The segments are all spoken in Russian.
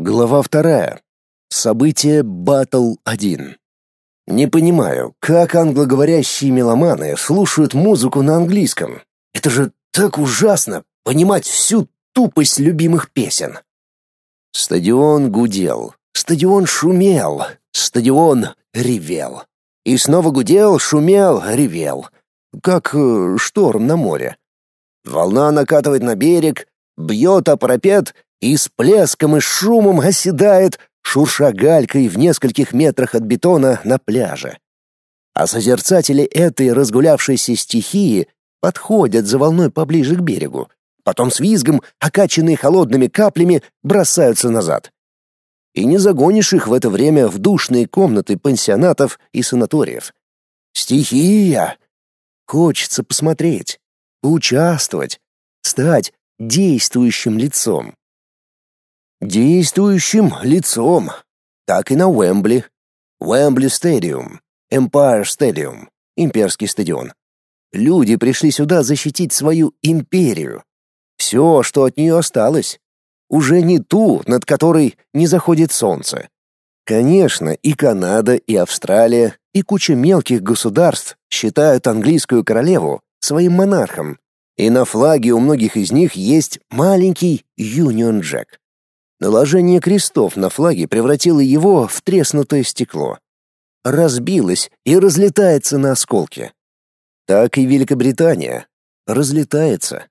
Глава вторая. Событие Батл 1. Не понимаю, как англоговорящие меломаны слушают музыку на английском. Это же так ужасно понимать всю тупость любимых песен. Стадион гудел, стадион шумел, стадион ревел. И снова гудел, шумел, ревел. Как э, шторм на море. Волна накатывает на берег, бьет о парапет и с плеском и шумом оседает, шурша галькой в нескольких метрах от бетона на пляже. А созерцатели этой разгулявшейся стихии подходят за волной поближе к берегу, потом с визгом, окачанные холодными каплями, бросаются назад. И не загонишь их в это время в душные комнаты пансионатов и санаториев. Стихия! Хочется посмотреть, поучаствовать, стать действующим лицом. Действующим лицом. Так и на Уэмбли. Уэмбли Стадиум. Empire Stadium. Имперский стадион. Люди пришли сюда защитить свою империю. Все, что от нее осталось. Уже не ту, над которой не заходит солнце. Конечно, и Канада, и Австралия, и куча мелких государств считают английскую королеву своим монархом. И на флаге у многих из них есть маленький Юнион Джек. Наложение крестов на флаге превратило его в треснутое стекло. Разбилось и разлетается на осколки. Так и Великобритания разлетается.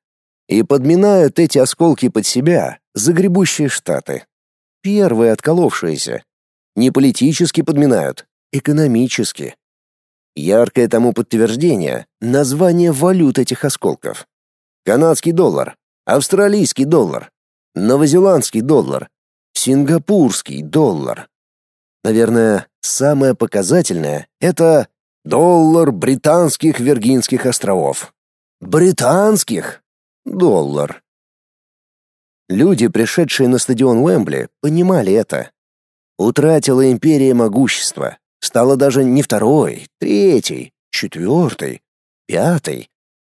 И подминают эти осколки под себя загребущие штаты. Первые отколовшиеся. Не политически подминают, экономически. Яркое тому подтверждение — название валют этих осколков. Канадский доллар, австралийский доллар, новозеландский доллар, сингапурский доллар. Наверное, самое показательное — это доллар британских Виргинских островов. Британских! Доллар. Люди, пришедшие на стадион Уэмбли, понимали это. Утратила империя могущество, стала даже не второй, третьей, четвертой, пятой.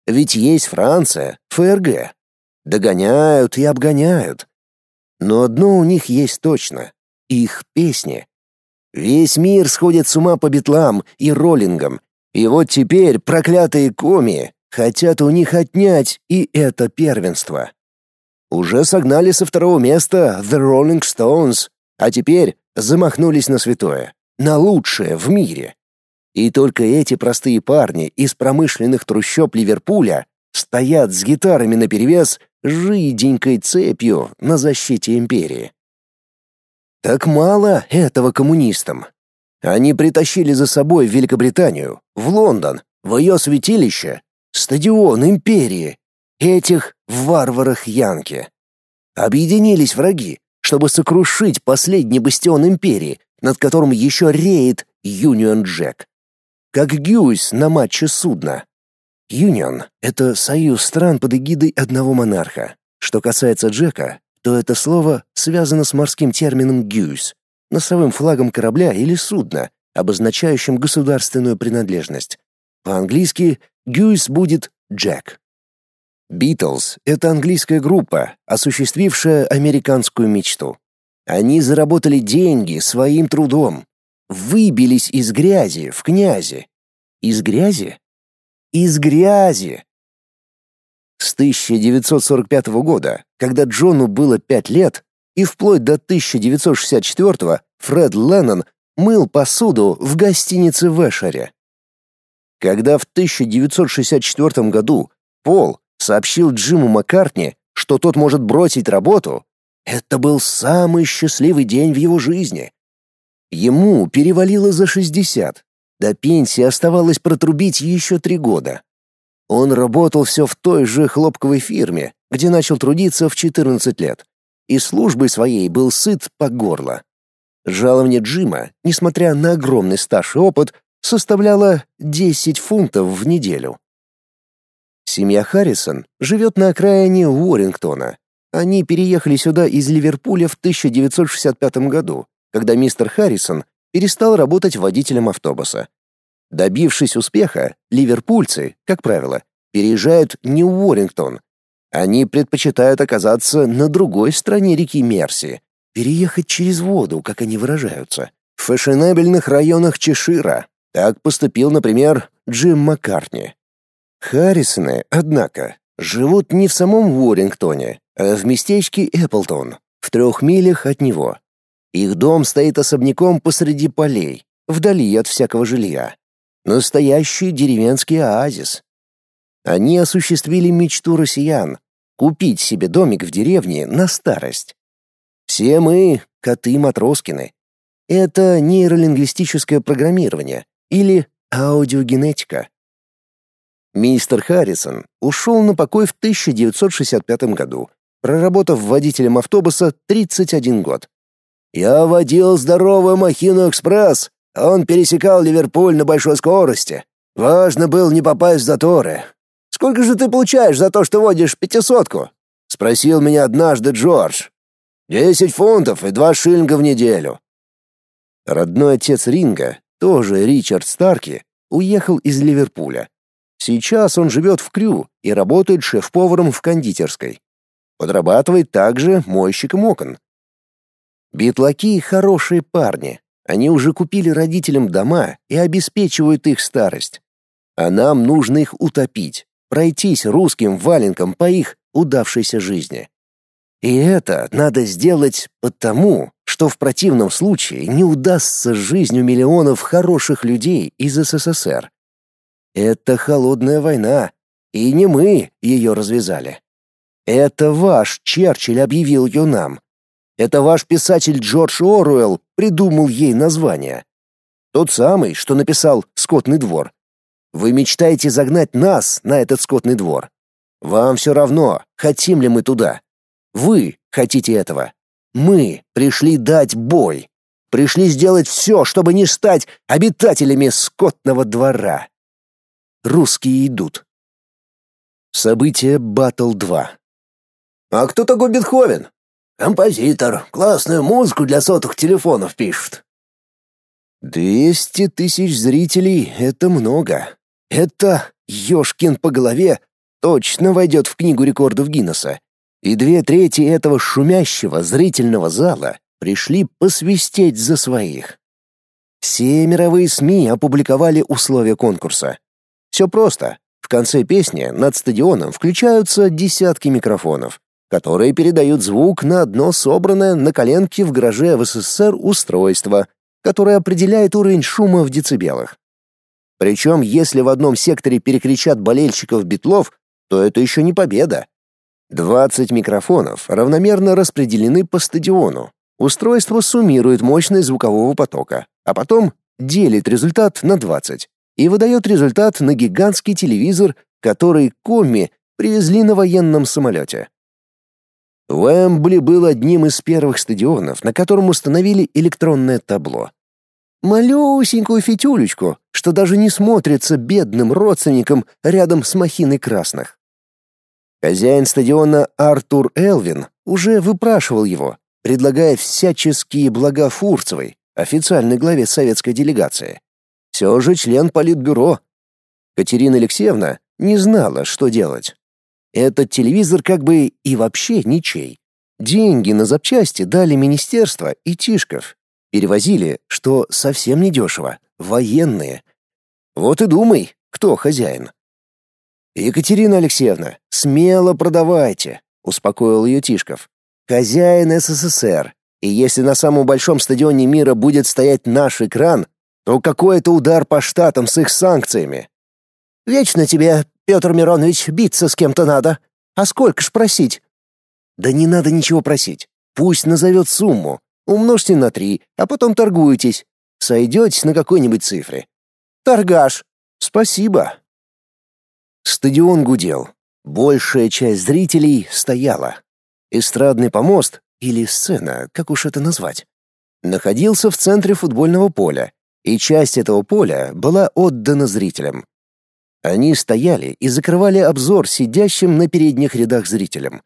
Ведь есть Франция, ФРГ, Догоняют и обгоняют. Но одно у них есть точно — их песни. Весь мир сходит с ума по битлам и роллингам, и вот теперь проклятые коми хотят у них отнять и это первенство. Уже согнали со второго места The Rolling Stones, а теперь замахнулись на святое, на лучшее в мире. И только эти простые парни из промышленных трущоб Ливерпуля стоят с гитарами наперевес жиденькой цепью на защите империи. Так мало этого коммунистам. Они притащили за собой в Великобританию, в Лондон, в ее святилище, стадион империи, этих варварах Янки. Объединились враги, чтобы сокрушить последний бастион империи, над которым еще реет Юнион Джек. Как Гюйс на матче судна. Юнион — это союз стран под эгидой одного монарха. Что касается Джека, то это слово связано с морским термином «гюйс», носовым флагом корабля или судна, обозначающим государственную принадлежность. По-английски «гюйс» будет «Джек». Битлз — это английская группа, осуществившая американскую мечту. Они заработали деньги своим трудом, выбились из грязи в князи. Из грязи? Из грязи. С 1945 года, когда Джону было 5 лет, и вплоть до 1964 Фред Леннон мыл посуду в гостинице в Эшере. Когда в 1964 году Пол сообщил Джиму Маккартни, что тот может бросить работу, это был самый счастливый день в его жизни. Ему перевалило за 60, до пенсии оставалось протрубить еще три года. Он работал все в той же хлопковой фирме, где начал трудиться в 14 лет, и службой своей был сыт по горло. Жалование Джима, несмотря на огромный стаж и опыт, составляло 10 фунтов в неделю. Семья Харрисон живет на окраине Уоррингтона. Они переехали сюда из Ливерпуля в 1965 году, когда мистер Харрисон перестал работать водителем автобуса. Добившись успеха, ливерпульцы, как правило, переезжают не в Уоррингтон. Они предпочитают оказаться на другой стороне реки Мерси, переехать через воду, как они выражаются, в фешенебельных районах Чешира. Так поступил, например, Джим Маккартни. Харрисоны, однако, живут не в самом Уоррингтоне, а в местечке Эпплтон, в трех милях от него. Их дом стоит особняком посреди полей, вдали от всякого жилья. Настоящий деревенский оазис. Они осуществили мечту россиян — купить себе домик в деревне на старость. Все мы — коты-матроскины. Это нейролингвистическое программирование или аудиогенетика. Мистер Харрисон ушел на покой в 1965 году, проработав водителем автобуса 31 год. «Я водил здоровую махину экспресс, он пересекал Ливерпуль на большой скорости. Важно было не попасть в заторы. Сколько же ты получаешь за то, что водишь пятисотку?» — спросил меня однажды Джордж. «Десять фунтов и два шиллинга в неделю». Родной отец Ринга, тоже Ричард Старки, уехал из Ливерпуля. Сейчас он живет в Крю и работает шеф-поваром в кондитерской. Подрабатывает также мойщиком окон. Битлаки — хорошие парни. Они уже купили родителям дома и обеспечивают их старость. А нам нужно их утопить, пройтись русским валенком по их удавшейся жизни. И это надо сделать потому, что в противном случае не удастся жизнью миллионов хороших людей из СССР. Это холодная война, и не мы ее развязали. Это ваш Черчилль объявил ее нам. Это ваш писатель Джордж Оруэлл придумал ей название. Тот самый, что написал «Скотный двор». Вы мечтаете загнать нас на этот скотный двор. Вам все равно, хотим ли мы туда. Вы хотите этого. Мы пришли дать бой. Пришли сделать все, чтобы не стать обитателями скотного двора. Русские идут. Событие Батл 2. А кто такой Бетховен? Композитор. Классную музыку для сотых телефонов пишет. Двести тысяч зрителей — это много. Это, ёшкин по голове, точно войдет в книгу рекордов Гиннесса. И две трети этого шумящего зрительного зала пришли посвистеть за своих. Все мировые СМИ опубликовали условия конкурса. Все просто. В конце песни над стадионом включаются десятки микрофонов, которые передают звук на одно собранное на коленке в гараже в СССР устройство, которое определяет уровень шума в децибелах. Причем, если в одном секторе перекричат болельщиков битлов, то это еще не победа. 20 микрофонов равномерно распределены по стадиону. Устройство суммирует мощность звукового потока, а потом делит результат на 20 и выдает результат на гигантский телевизор, который Комми привезли на военном самолете. Уэмбли был одним из первых стадионов, на котором установили электронное табло. Малюсенькую фитюлечку, что даже не смотрится бедным родственникам рядом с махиной красных. Хозяин стадиона Артур Элвин уже выпрашивал его, предлагая всяческие блага Фурцевой, официальной главе советской делегации. Все же член политбюро. Катерина Алексеевна не знала, что делать. Этот телевизор как бы и вообще ничей. Деньги на запчасти дали министерство и Тишков. Перевозили, что совсем недешево, военные. Вот и думай, кто хозяин. «Екатерина Алексеевна, смело продавайте», — успокоил ее Тишков. «Хозяин СССР, и если на самом большом стадионе мира будет стоять наш экран, то какой это удар по штатам с их санкциями?» «Вечно тебе, Петр Миронович, биться с кем-то надо. А сколько ж просить?» «Да не надо ничего просить. Пусть назовет сумму. Умножьте на три, а потом торгуйтесь. Сойдетесь на какой-нибудь цифре». «Торгаш». «Спасибо», Стадион гудел. Большая часть зрителей стояла. Эстрадный помост, или сцена, как уж это назвать, находился в центре футбольного поля, и часть этого поля была отдана зрителям. Они стояли и закрывали обзор сидящим на передних рядах зрителям.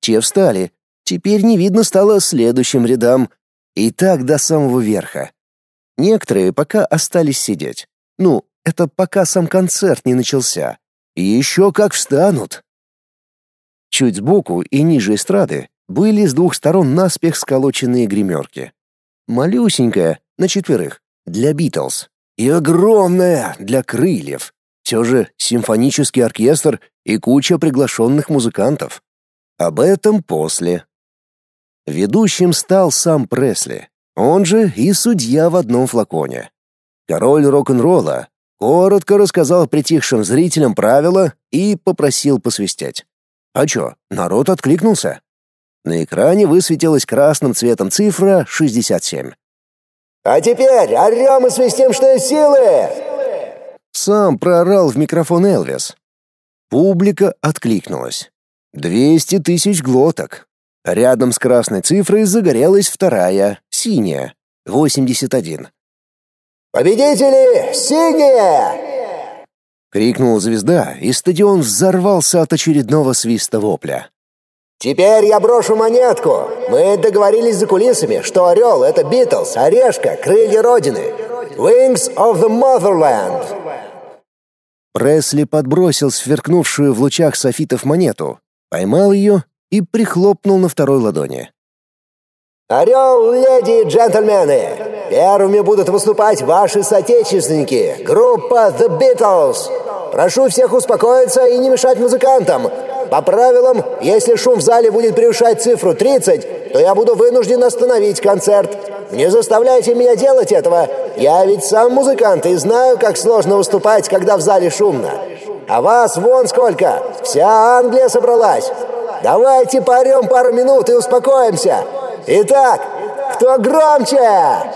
Те встали. Теперь не видно стало следующим рядам. И так до самого верха. Некоторые пока остались сидеть. Ну, это пока сам концерт не начался. Еще как встанут. Чуть сбоку и ниже эстрады были с двух сторон наспех сколоченные гримерки. Малюсенькая, на четверых, для Битлз, и огромная, для крыльев. Все же симфонический оркестр и куча приглашенных музыкантов. Об этом после. Ведущим стал сам Пресли, он же и судья в одном флаконе. Король рок-н-ролла коротко рассказал притихшим зрителям правила и попросил посвистеть. А чё, народ откликнулся. На экране высветилась красным цветом цифра 67. «А теперь орём и свистим, что есть силы!» Сам проорал в микрофон Элвис. Публика откликнулась. Двести тысяч глоток. Рядом с красной цифрой загорелась вторая, синяя, 81. «Победители синие!» — крикнула звезда, и стадион взорвался от очередного свиста вопля. «Теперь я брошу монетку. Мы договорились за кулисами, что «Орел» — это «Битлз», «Орешка», «Крылья Родины». «Wings of the Motherland». Пресли подбросил сверкнувшую в лучах софитов монету, поймал ее и прихлопнул на второй ладони. «Орел, леди и джентльмены! Первыми будут выступать ваши соотечественники, группа The Beatles. Прошу всех успокоиться и не мешать музыкантам. По правилам, если шум в зале будет превышать цифру 30, то я буду вынужден остановить концерт. Не заставляйте меня делать этого. Я ведь сам музыкант и знаю, как сложно выступать, когда в зале шумно. А вас вон сколько! Вся Англия собралась. Давайте поорем пару минут и успокоимся. Итак, кто громче?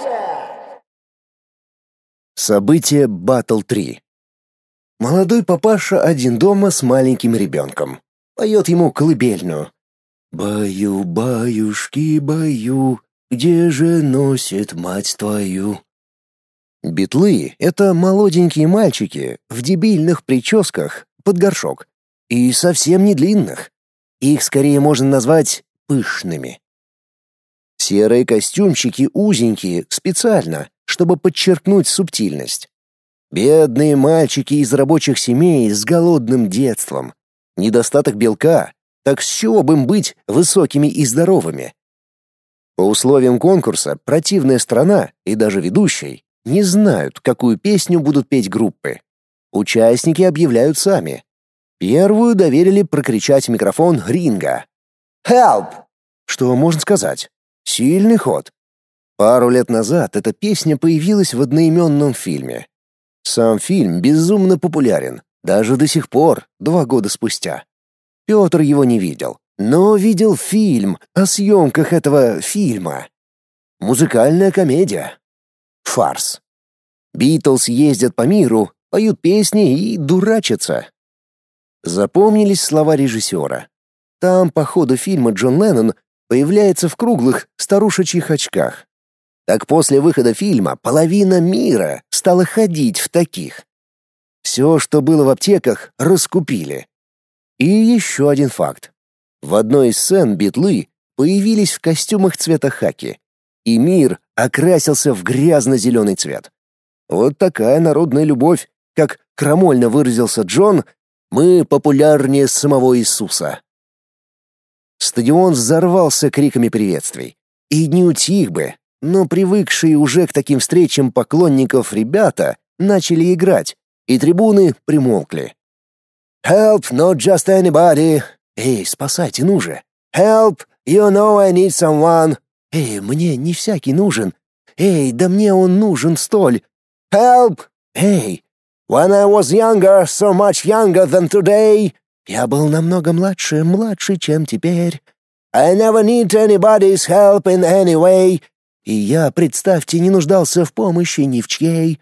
Событие Батл 3. Молодой папаша один дома с маленьким ребенком. Поет ему колыбельную. «Баю, баюшки, баю, где же носит мать твою?» Битлы — это молоденькие мальчики в дебильных прическах под горшок. И совсем не длинных. Их скорее можно назвать пышными. Серые костюмчики узенькие, специально, чтобы подчеркнуть субтильность. Бедные мальчики из рабочих семей с голодным детством. Недостаток белка, так с чего бы им быть высокими и здоровыми? По условиям конкурса противная страна и даже ведущий не знают, какую песню будут петь группы. Участники объявляют сами. Первую доверили прокричать в микрофон Ринга. «Help!» Что можно сказать? Сильный ход. Пару лет назад эта песня появилась в одноименном фильме. Сам фильм безумно популярен, даже до сих пор, два года спустя. Петр его не видел, но видел фильм о съемках этого фильма. Музыкальная комедия. Фарс. Битлз ездят по миру, поют песни и дурачатся. Запомнились слова режиссера. Там по ходу фильма Джон Леннон появляется в круглых старушечьих очках. Так после выхода фильма половина мира стала ходить в таких. Все, что было в аптеках, раскупили. И еще один факт. В одной из сцен битлы появились в костюмах цвета хаки, и мир окрасился в грязно-зеленый цвет. Вот такая народная любовь, как крамольно выразился Джон, мы популярнее самого Иисуса. Стадион взорвался криками приветствий. И не утих бы, но привыкшие уже к таким встречам поклонников ребята начали играть, и трибуны примолкли. «Help, not just anybody!» «Эй, спасайте, ну же!» «Help, you know I need someone!» «Эй, мне не всякий нужен!» «Эй, да мне он нужен столь!» «Help!» «Эй!» «When I was younger, so much younger than today!» Я был намного младше, младше, чем теперь. I never need anybody's help in any way. И я, представьте, не нуждался в помощи ни в чьей.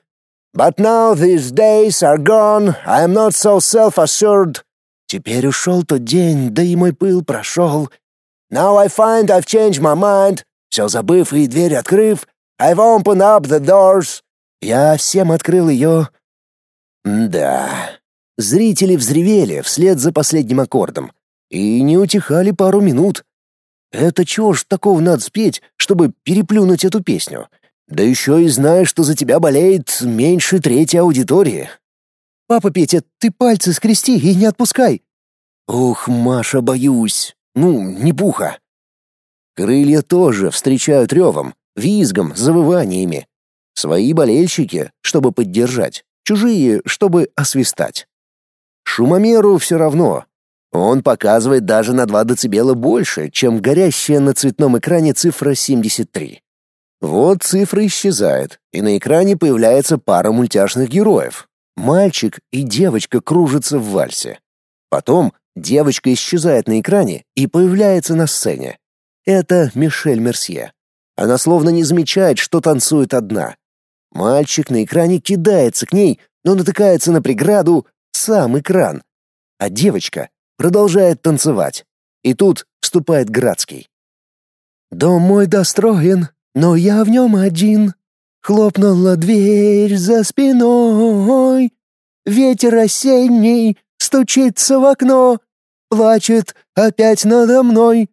But now these days are gone, I'm not so self-assured. Теперь ушел тот день, да и мой пыл прошел. Now I find I've changed my mind. Все забыв и дверь открыв, I've opened up the doors. Я всем открыл ее. Да. Зрители взревели вслед за последним аккордом и не утихали пару минут. Это чего ж такого надо спеть, чтобы переплюнуть эту песню? Да еще и знаешь, что за тебя болеет меньше трети аудитории. Папа Петя, ты пальцы скрести и не отпускай. Ух, Маша, боюсь. Ну, не пуха. Крылья тоже встречают ревом, визгом, завываниями. Свои болельщики, чтобы поддержать, чужие, чтобы освистать. Шумомеру все равно. Он показывает даже на 2 дБ больше, чем горящая на цветном экране цифра 73. Вот цифра исчезает, и на экране появляется пара мультяшных героев. Мальчик и девочка кружатся в вальсе. Потом девочка исчезает на экране и появляется на сцене. Это Мишель Мерсье. Она словно не замечает, что танцует одна. Мальчик на экране кидается к ней, но натыкается на преграду сам экран. А девочка продолжает танцевать. И тут вступает Градский. «Дом мой достроен, но я в нем один. Хлопнула дверь за спиной. Ветер осенний стучится в окно, плачет опять надо мной.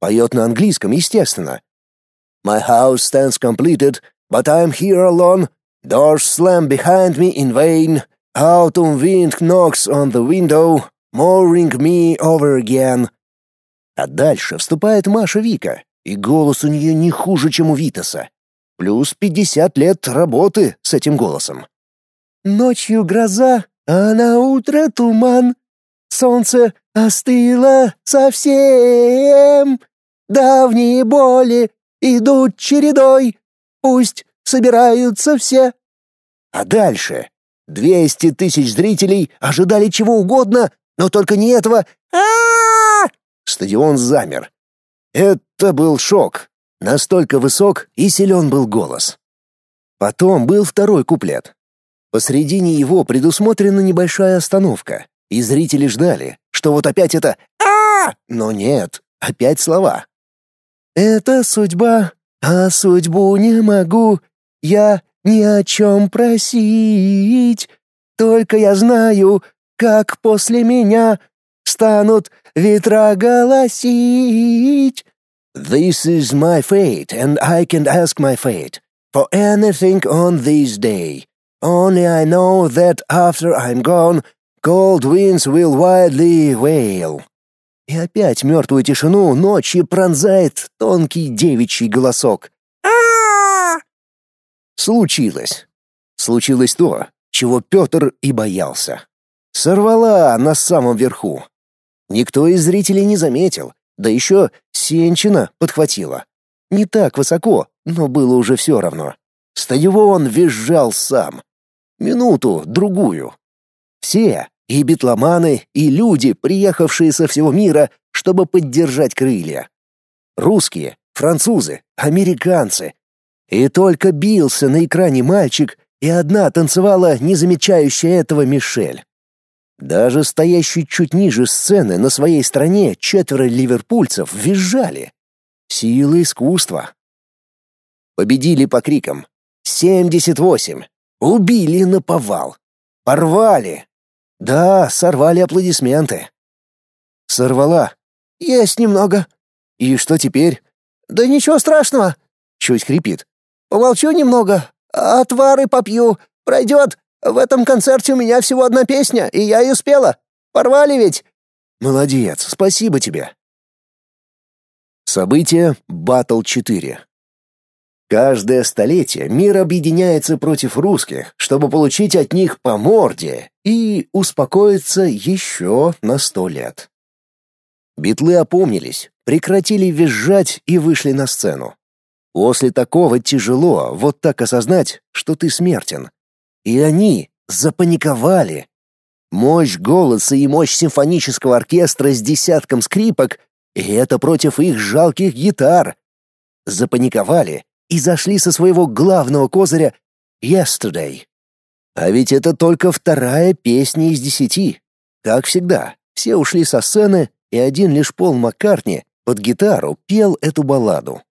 Поет на английском, естественно. My house stands completed, but I'm here alone. Doors slam behind me in vain. Autumn wind knocks on the window, mooring me over again. А дальше вступает Маша Вика, и голос у нее не хуже, чем у Витаса. Плюс пятьдесят лет работы с этим голосом. Ночью гроза, а на утро туман. Солнце остыло совсем. Давние боли идут чередой. Пусть собираются все. А дальше двести тысяч зрителей ожидали чего угодно, но только не этого. а Стадион замер. Это был шок. Настолько высок и силен был голос. Потом был второй куплет. Посредине его предусмотрена небольшая остановка, и зрители ждали, что вот опять это а Но нет, опять слова. «Это судьба, а судьбу не могу я ни о чем просить. Только я знаю, как после меня станут ветра голосить. This is my fate, and I can't ask my fate for anything on this day. Only I know that after I'm gone, cold winds will wildly wail. И опять мертвую тишину ночи пронзает тонкий девичий голосок. Случилось. Случилось то, чего Петр и боялся. Сорвала на самом верху. Никто из зрителей не заметил, да еще Сенчина подхватила. Не так высоко, но было уже все равно. Стадион визжал сам. Минуту, другую. Все, и битломаны, и люди, приехавшие со всего мира, чтобы поддержать крылья. Русские, французы, американцы. И только бился на экране мальчик, и одна танцевала, не замечающая этого Мишель. Даже стоящий чуть ниже сцены на своей стороне четверо ливерпульцев визжали. Сила искусства. Победили по крикам. «Семьдесят восемь!» Убили на повал. Порвали. Да, сорвали аплодисменты. Сорвала. Есть немного. И что теперь? Да ничего страшного. Чуть хрипит. Помолчу немного. Отвары попью. Пройдет. В этом концерте у меня всего одна песня, и я ее спела. Порвали ведь. Молодец, спасибо тебе. Событие Батл 4. Каждое столетие мир объединяется против русских, чтобы получить от них по морде и успокоиться еще на сто лет. Битлы опомнились, прекратили визжать и вышли на сцену. После такого тяжело вот так осознать, что ты смертен. И они запаниковали. Мощь голоса и мощь симфонического оркестра с десятком скрипок — и это против их жалких гитар. Запаниковали и зашли со своего главного козыря «Yesterday». А ведь это только вторая песня из десяти. Как всегда, все ушли со сцены, и один лишь Пол Маккартни под гитару пел эту балладу.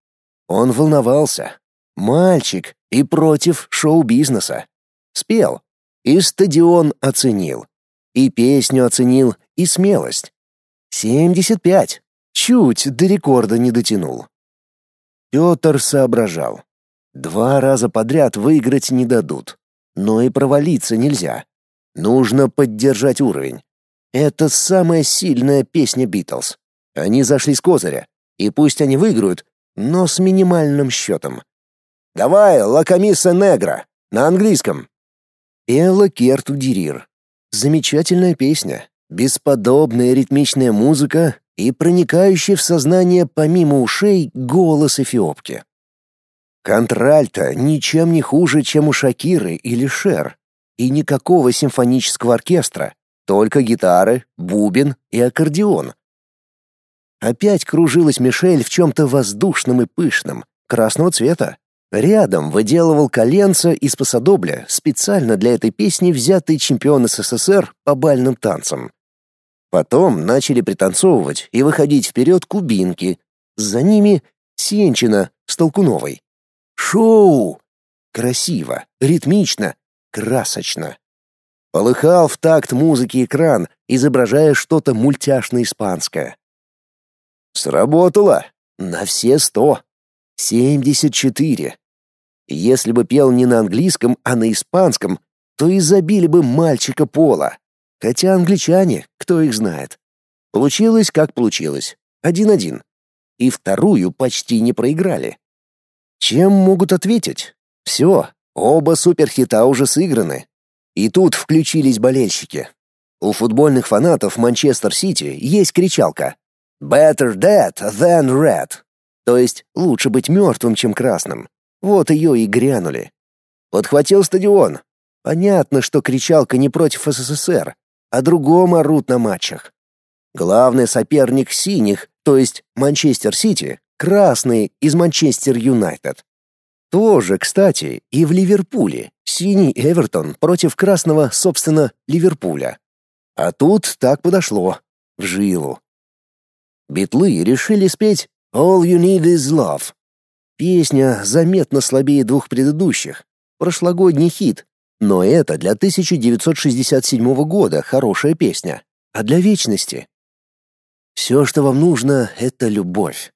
Он волновался. Мальчик и против шоу-бизнеса. Спел. И стадион оценил. И песню оценил, и смелость. 75. Чуть до рекорда не дотянул. Петр соображал. Два раза подряд выиграть не дадут. Но и провалиться нельзя. Нужно поддержать уровень. Это самая сильная песня Битлз. Они зашли с козыря. И пусть они выиграют, но с минимальным счетом. «Давай, лакомисса негра!» На английском. Элла Керту Дирир. Замечательная песня, бесподобная ритмичная музыка и проникающий в сознание помимо ушей голос эфиопки. Контральто ничем не хуже, чем у Шакиры или Шер, и никакого симфонического оркестра, только гитары, бубен и аккордеон. Опять кружилась Мишель в чем-то воздушном и пышном, красного цвета. Рядом выделывал коленца из посадобля, специально для этой песни взятый чемпион СССР по бальным танцам. Потом начали пританцовывать и выходить вперед кубинки. За ними Сенчина с Толкуновой. Шоу! Красиво, ритмично, красочно. Полыхал в такт музыки экран, изображая что-то мультяшно-испанское. Сработало! На все сто! Семьдесят четыре! Если бы пел не на английском, а на испанском, то и забили бы мальчика Пола. Хотя англичане, кто их знает. Получилось, как получилось. Один-один. И вторую почти не проиграли. Чем могут ответить? Все, оба суперхита уже сыграны. И тут включились болельщики. У футбольных фанатов Манчестер-Сити есть кричалка «Better dead than red», то есть лучше быть мертвым, чем красным. Вот ее и грянули. Подхватил стадион. Понятно, что кричалка не против СССР, о другом орут на матчах. Главный соперник синих, то есть Манчестер-Сити, красные из Манчестер Юнайтед. Тоже, кстати, и в Ливерпуле. Синий Эвертон против красного, собственно, Ливерпуля. А тут так подошло. В жилу. Битлы решили спеть «All You Need Is Love». Песня заметно слабее двух предыдущих. Прошлогодний хит, но это для 1967 года хорошая песня, а для вечности. Все, что вам нужно, это любовь.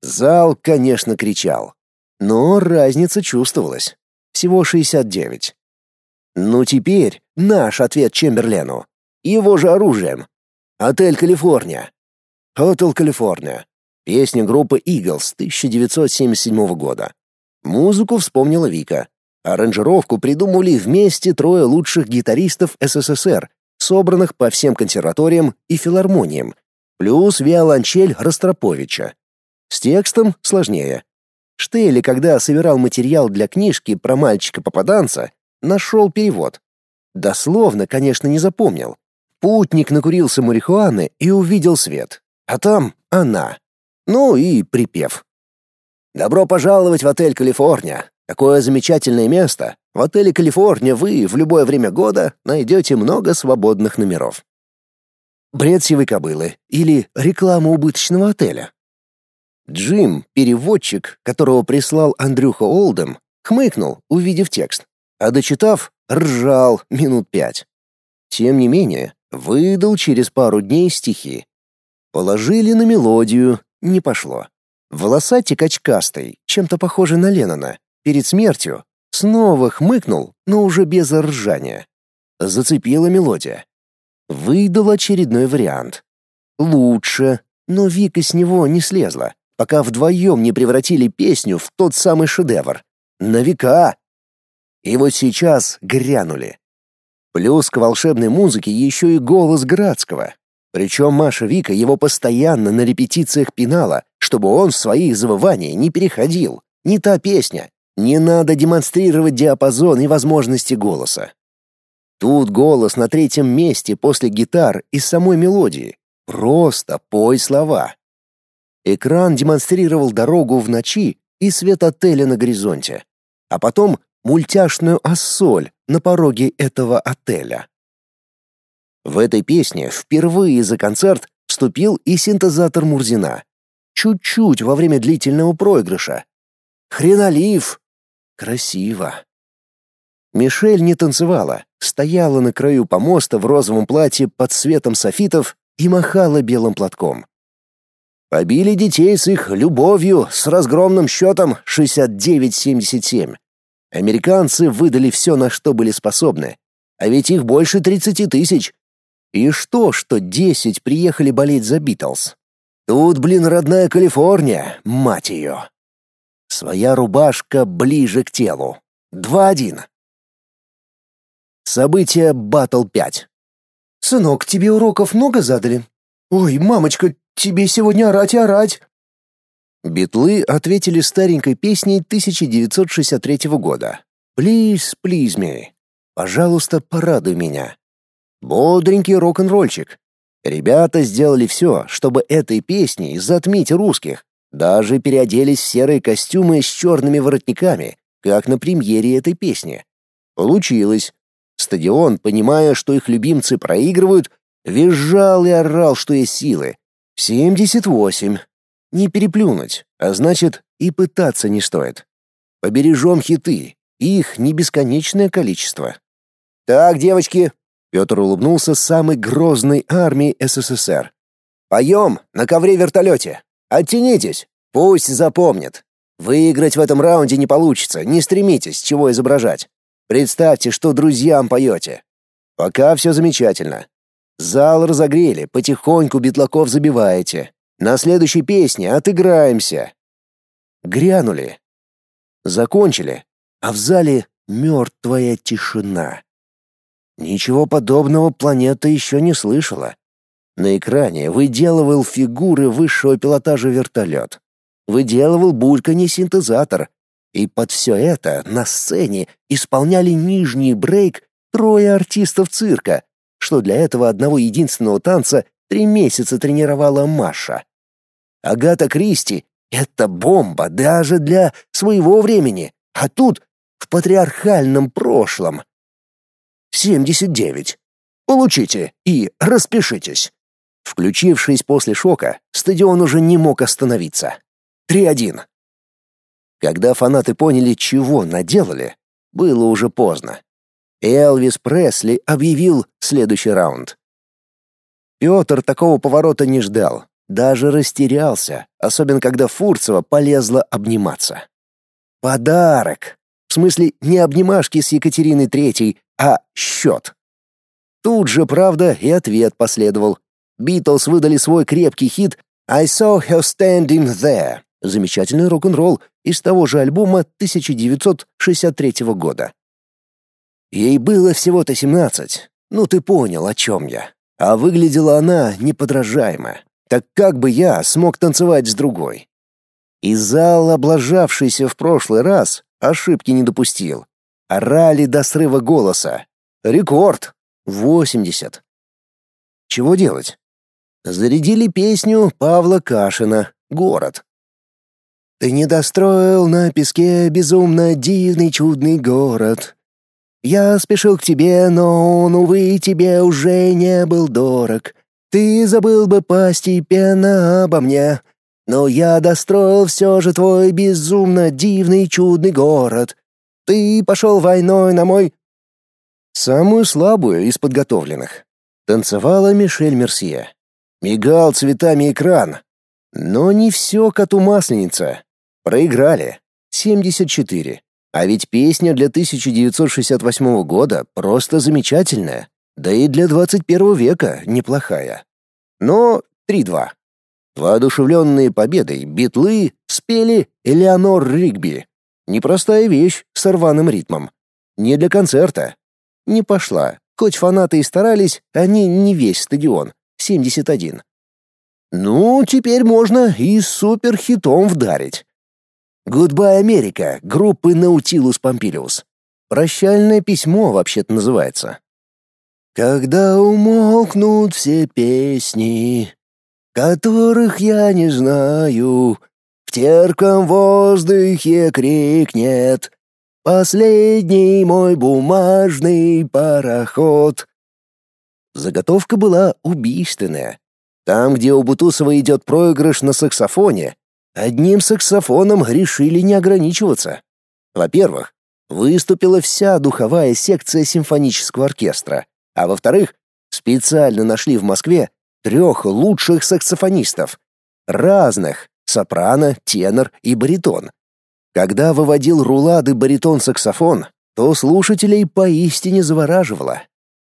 Зал, конечно, кричал, но разница чувствовалась. Всего 69. Ну теперь наш ответ Чемберлену. Его же оружием. Отель Калифорния. Hotel Калифорния. Песня группы Eagles 1977 года. Музыку вспомнила Вика. Аранжировку придумали вместе трое лучших гитаристов СССР, собранных по всем консерваториям и филармониям, плюс виолончель Ростроповича. С текстом сложнее. Штейли, когда собирал материал для книжки про мальчика-попаданца, нашел перевод. Дословно, конечно, не запомнил. Путник накурился марихуаны и увидел свет. А там она. Ну и припев. «Добро пожаловать в отель «Калифорния». Такое замечательное место. В отеле «Калифорния» вы в любое время года найдете много свободных номеров. Бред сивой кобылы или реклама убыточного отеля. Джим, переводчик, которого прислал Андрюха Олдем, хмыкнул, увидев текст, а дочитав, ржал минут пять. Тем не менее, выдал через пару дней стихи. Положили на мелодию, не пошло. Волосатик очкастый, чем-то похожий на Леннона, перед смертью снова хмыкнул, но уже без ржания. Зацепила мелодия. Выдал очередной вариант. Лучше, но Вика с него не слезла, пока вдвоем не превратили песню в тот самый шедевр. На века! И вот сейчас грянули. Плюс к волшебной музыке еще и голос Градского. Причем Маша Вика его постоянно на репетициях пинала, чтобы он в своих завываниях не переходил. Не та песня, не надо демонстрировать диапазон и возможности голоса. Тут голос на третьем месте после гитар и самой мелодии. Просто пой слова. Экран демонстрировал дорогу в ночи и свет отеля на горизонте. А потом мультяшную ассоль на пороге этого отеля. В этой песне впервые за концерт вступил и синтезатор Мурзина. Чуть-чуть во время длительного проигрыша. Хренолив Красиво. Мишель не танцевала, стояла на краю помоста в розовом платье под светом софитов и махала белым платком. Побили детей с их любовью с разгромным счетом 69-77. Американцы выдали все, на что были способны. А ведь их больше 30 тысяч. И что, что 10 приехали болеть за Битлз? Тут, блин, родная Калифорния, мать ее. Своя рубашка ближе к телу. Два-один. Событие Батл 5. «Сынок, тебе уроков много задали? Ой, мамочка, тебе сегодня орать и орать!» Битлы ответили старенькой песней 1963 года. «Please, please me». «Пожалуйста, порадуй меня». Бодренький рок-н-ролльчик. Ребята сделали все, чтобы этой песней затмить русских. Даже переоделись в серые костюмы с черными воротниками, как на премьере этой песни. Получилось. Стадион, понимая, что их любимцы проигрывают, визжал и орал, что есть силы. 78. Не переплюнуть, а значит, и пытаться не стоит. Побережем хиты, их не бесконечное количество. «Так, девочки!» — Петр улыбнулся самой грозной армии СССР. «Поем на ковре-вертолете. Оттянитесь, пусть запомнит. Выиграть в этом раунде не получится, не стремитесь, чего изображать. Представьте, что друзьям поете. Пока все замечательно. Зал разогрели, потихоньку битлаков забиваете. На следующей песне отыграемся. Грянули. Закончили, а в зале мертвая тишина. Ничего подобного планета еще не слышала. На экране выделывал фигуры высшего пилотажа вертолет. Выделывал бульканье синтезатор. И под все это на сцене исполняли нижний брейк трое артистов цирка, что для этого одного единственного танца три месяца тренировала Маша. Агата Кристи — это бомба даже для своего времени, а тут в патриархальном прошлом. 79. Получите и распишитесь. Включившись после шока, стадион уже не мог остановиться. 3-1. Когда фанаты поняли, чего наделали, было уже поздно. Элвис Пресли объявил следующий раунд. Петр такого поворота не ждал, даже растерялся, особенно когда Фурцева полезла обниматься. Подарок! В смысле, не обнимашки с Екатериной Третьей, а счет. Тут же, правда, и ответ последовал. Битлз выдали свой крепкий хит «I saw her standing there» — замечательный рок-н-ролл из того же альбома 1963 года. Ей было всего-то 17, ну ты понял, о чем я. А выглядела она неподражаемо. Так как бы я смог танцевать с другой? И зал, облажавшийся в прошлый раз, ошибки не допустил. Орали до срыва голоса. Рекорд! 80. Чего делать? зарядили песню Павла Кашина «Город». «Ты не достроил на песке безумно дивный чудный город. Я спешил к тебе, но он, увы, тебе уже не был дорог. Ты забыл бы постепенно обо мне, но я достроил все же твой безумно дивный чудный город. Ты пошел войной на мой...» Самую слабую из подготовленных. Танцевала Мишель Мерсье. Мигал цветами экран. Но не все коту масленица. Проиграли. 74. А ведь песня для 1968 года просто замечательная. Да и для 21 века неплохая. Но 3-2. Воодушевленные победой битлы спели Элеонор Ригби. Непростая вещь с рваным ритмом. Не для концерта. Не пошла. Хоть фанаты и старались, они не весь стадион. 71. Ну, теперь можно и суперхитом вдарить. «Goodbye, Америка» группы Nautilus Pompilius. Прощальное письмо вообще-то называется. Когда умолкнут все песни, которых я не знаю, в терком воздухе крикнет «Последний мой бумажный пароход». Заготовка была убийственная. Там, где у Бутусова идет проигрыш на саксофоне, одним саксофоном решили не ограничиваться. Во-первых, выступила вся духовая секция симфонического оркестра, а во-вторых, специально нашли в Москве трех лучших саксофонистов. Разных — сопрано, тенор и баритон. Когда выводил рулады баритон-саксофон, то слушателей поистине завораживало.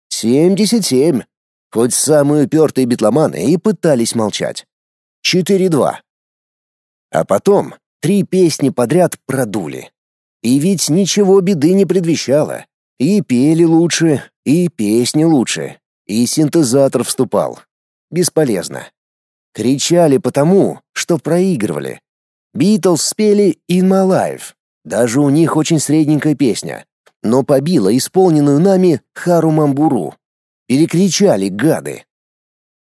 77. Хоть самые упертые битломаны и пытались молчать. 4-2. А потом три песни подряд продули. И ведь ничего беды не предвещало. И пели лучше, и песни лучше, и синтезатор вступал. Бесполезно. Кричали потому, что проигрывали. Битлз спели «In My Life». Даже у них очень средненькая песня, но побила исполненную нами Хару Мамбуру. Перекричали гады.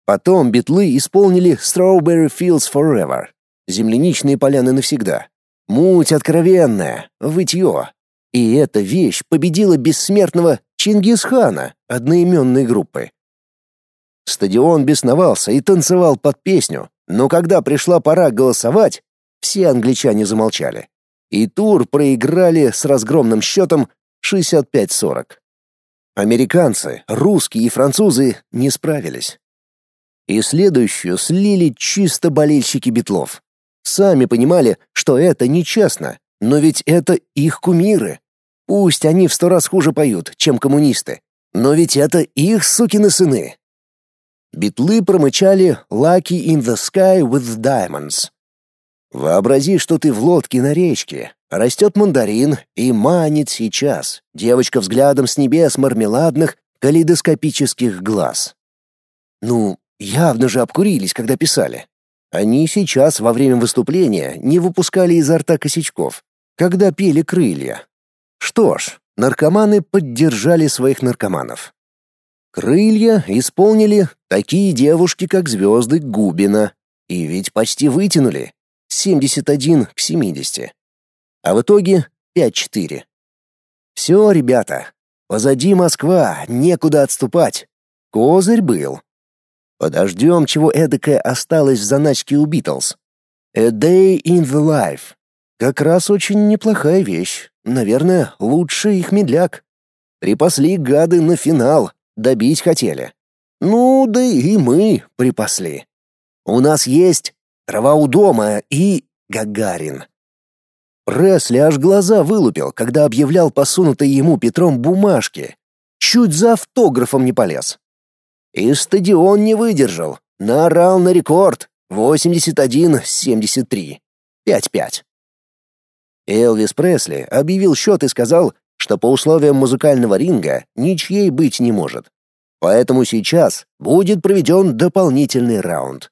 Потом битлы исполнили Strawberry Fields Forever. Земляничные поляны навсегда. Муть откровенная, вытье. И эта вещь победила бессмертного Чингисхана одноименной группы. Стадион бесновался и танцевал под песню, но когда пришла пора голосовать, все англичане замолчали. И тур проиграли с разгромным счетом 65-40. Американцы, русские и французы не справились. И следующую слили чисто болельщики битлов. Сами понимали, что это нечестно, но ведь это их кумиры. Пусть они в сто раз хуже поют, чем коммунисты, но ведь это их сукины сыны. Битлы промычали «Lucky in the sky with diamonds». Вообрази, что ты в лодке на речке, растет мандарин и манит сейчас девочка взглядом с небес мармеладных калейдоскопических глаз. Ну, явно же обкурились, когда писали. Они сейчас во время выступления не выпускали изо рта косячков, когда пели крылья. Что ж, наркоманы поддержали своих наркоманов. Крылья исполнили такие девушки, как звезды Губина, и ведь почти вытянули 71 к 70. А в итоге 5-4. Все, ребята, позади Москва, некуда отступать. Козырь был. Подождем, чего эдакое осталось в заначке у Битлз. A Day in the Life. Как раз очень неплохая вещь. Наверное, лучше их медляк. Припасли гады на финал, добить хотели. Ну, да и мы припасли. У нас есть трава у дома и Гагарин. Пресли аж глаза вылупил, когда объявлял посунутой ему Петром бумажки. Чуть за автографом не полез. И стадион не выдержал. Наорал на рекорд. 81-73. 5-5. Элвис Пресли объявил счет и сказал, что по условиям музыкального ринга ничьей быть не может. Поэтому сейчас будет проведен дополнительный раунд.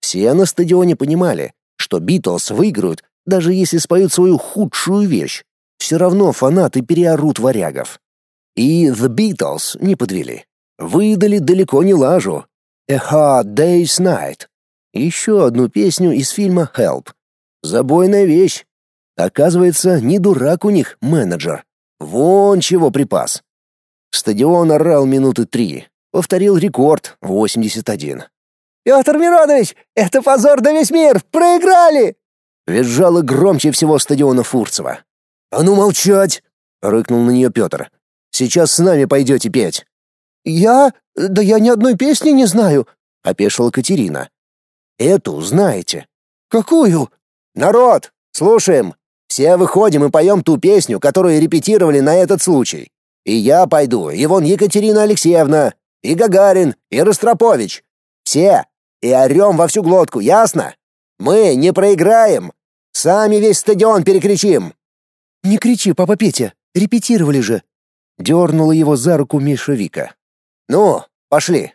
Все на стадионе понимали, что Битлз выиграют, даже если споют свою худшую вещь. Все равно фанаты переорут варягов. И The Beatles не подвели выдали далеко не лажу. A Hard Day's Night. Еще одну песню из фильма Help. Забойная вещь. Оказывается, не дурак у них менеджер. Вон чего припас. Стадион орал минуты три. Повторил рекорд 81. «Петр Миронович, это позор на весь мир! Проиграли!» Визжало громче всего стадиона Фурцева. «А ну молчать!» — рыкнул на нее Петр. «Сейчас с нами пойдете петь». «Я? Да я ни одной песни не знаю», — опешила Катерина. «Эту знаете». «Какую?» «Народ, слушаем. Все выходим и поем ту песню, которую репетировали на этот случай. И я пойду, и вон Екатерина Алексеевна, и Гагарин, и Ростропович. Все. И орем во всю глотку, ясно? Мы не проиграем. Сами весь стадион перекричим». «Не кричи, папа Петя, репетировали же», — дернула его за руку Миша Вика. Ну, пошли.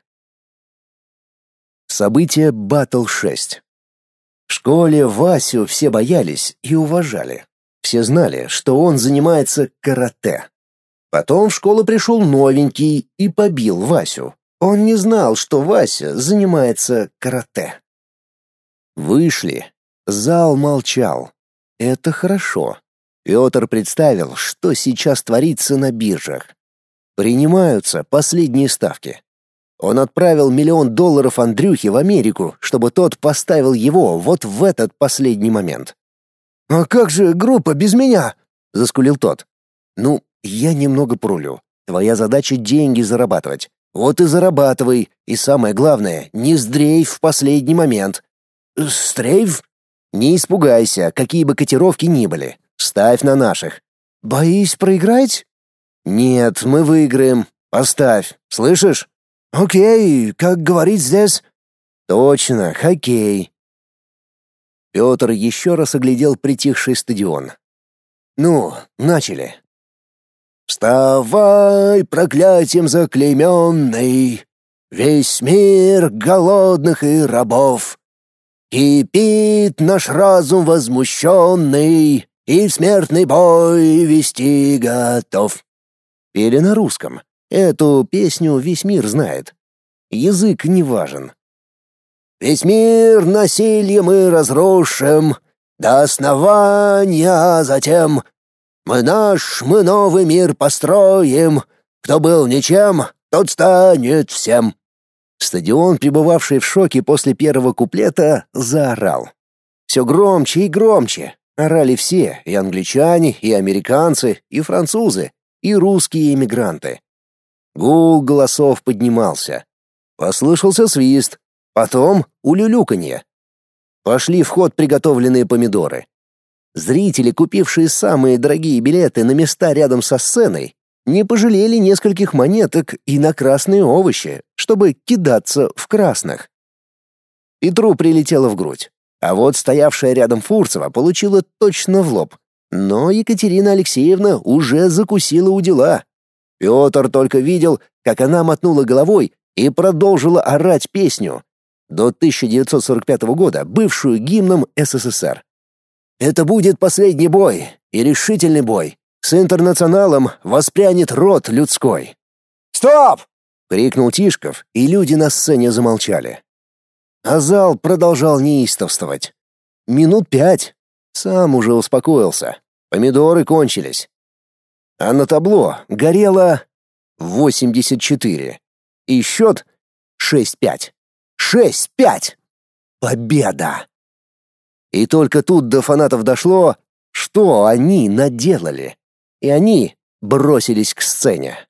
Событие Батл 6. В школе Васю все боялись и уважали. Все знали, что он занимается карате. Потом в школу пришел новенький и побил Васю. Он не знал, что Вася занимается карате. Вышли. Зал молчал. Это хорошо. Петр представил, что сейчас творится на биржах. Принимаются последние ставки. Он отправил миллион долларов Андрюхе в Америку, чтобы тот поставил его вот в этот последний момент. «А как же группа без меня?» — заскулил тот. «Ну, я немного прулю. Твоя задача — деньги зарабатывать. Вот и зарабатывай. И самое главное, не сдрейф в последний момент». «Стрейф?» «Не испугайся, какие бы котировки ни были. Ставь на наших». «Боись проиграть?» «Нет, мы выиграем. Поставь. Слышишь?» «Окей, как говорить здесь?» «Точно, хоккей. Петр еще раз оглядел притихший стадион. «Ну, начали». «Вставай, проклятием заклейменный, весь мир голодных и рабов! Кипит наш разум возмущенный, и в смертный бой вести готов». Пели на русском. Эту песню весь мир знает. Язык не важен. «Весь мир насилием мы разрушим, до основания, затем мы наш, мы новый мир построим. Кто был ничем, тот станет всем». Стадион, пребывавший в шоке после первого куплета, заорал. Все громче и громче. Орали все, и англичане, и американцы, и французы, и русские эмигранты. Гул голосов поднимался. Послышался свист, потом улюлюканье. Пошли в ход приготовленные помидоры. Зрители, купившие самые дорогие билеты на места рядом со сценой, не пожалели нескольких монеток и на красные овощи, чтобы кидаться в красных. Петру прилетело в грудь, а вот стоявшая рядом Фурцева получила точно в лоб. Но Екатерина Алексеевна уже закусила у дела. Петр только видел, как она мотнула головой и продолжила орать песню, до 1945 года бывшую гимном СССР. Это будет последний бой и решительный бой. С интернационалом воспрянет род людской. «Стоп!» — крикнул Тишков, и люди на сцене замолчали. А зал продолжал неистовствовать. Минут пять. Сам уже успокоился. Помидоры кончились. А на табло горело 84. И счет 6-5. 6-5. Победа! И только тут до фанатов дошло, что они наделали. И они бросились к сцене.